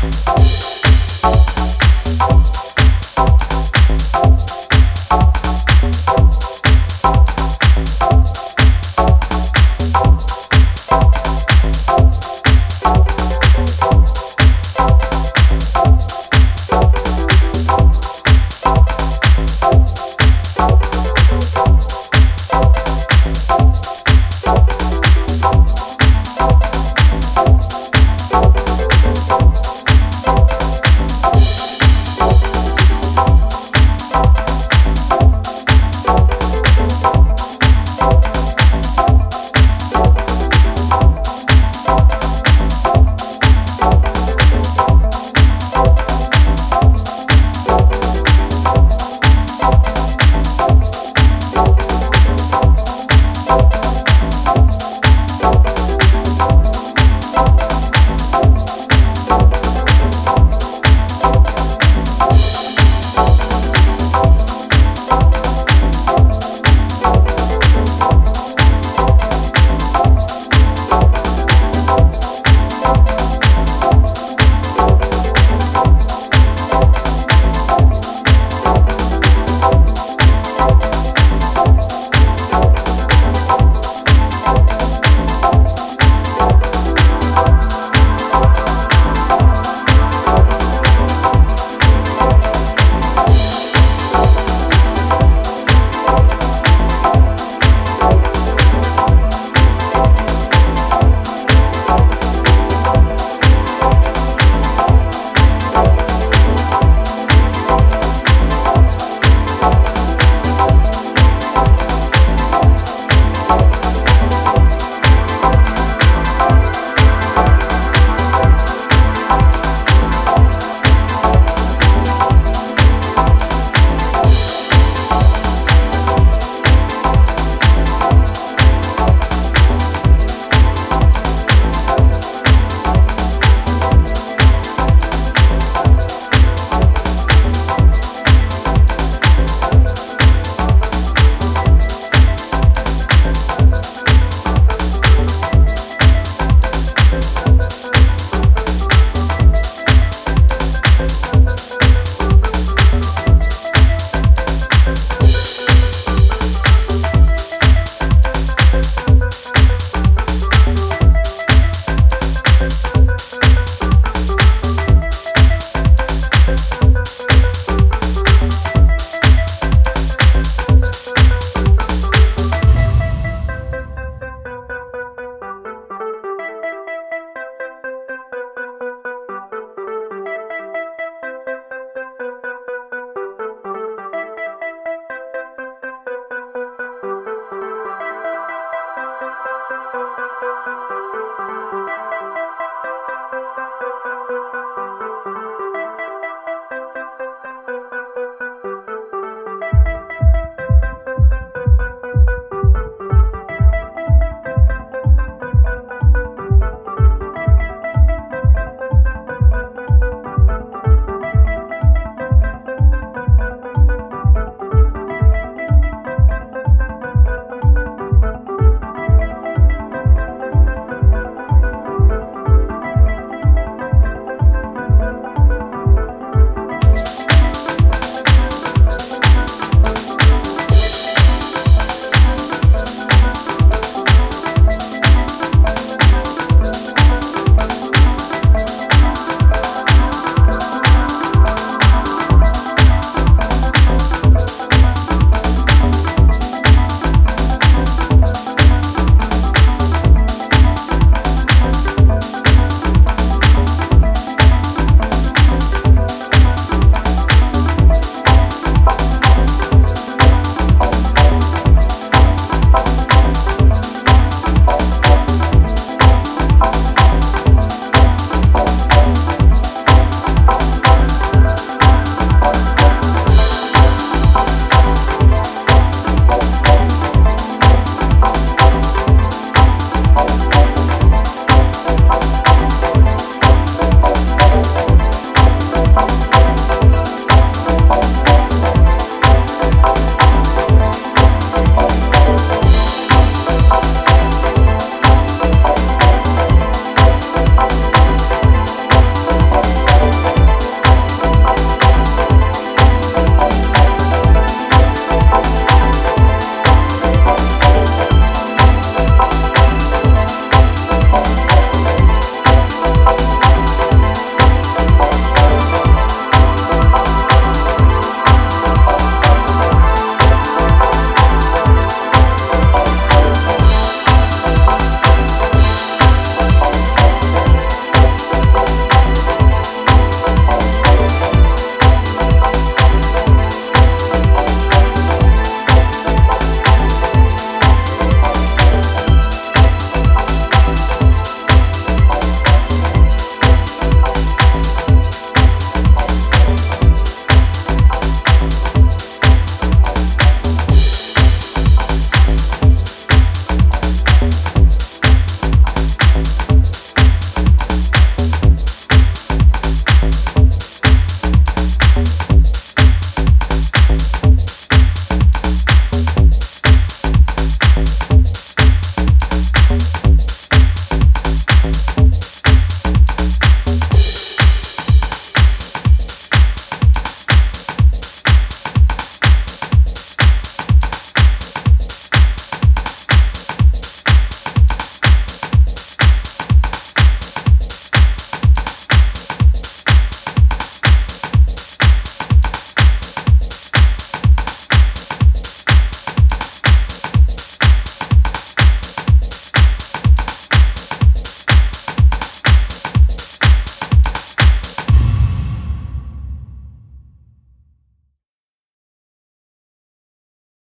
Oh.